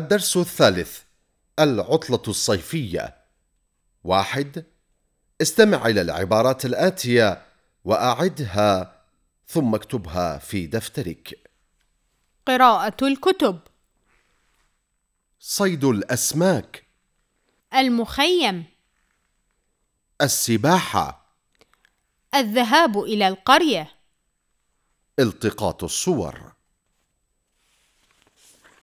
الدرس الثالث العطلة الصيفية. واحد استمع إلى العبارات الآتية وأعدها ثم اكتبها في دفترك. قراءة الكتب. صيد الأسماك. المخيم. السباحة. الذهاب إلى القرية. التقاط الصور.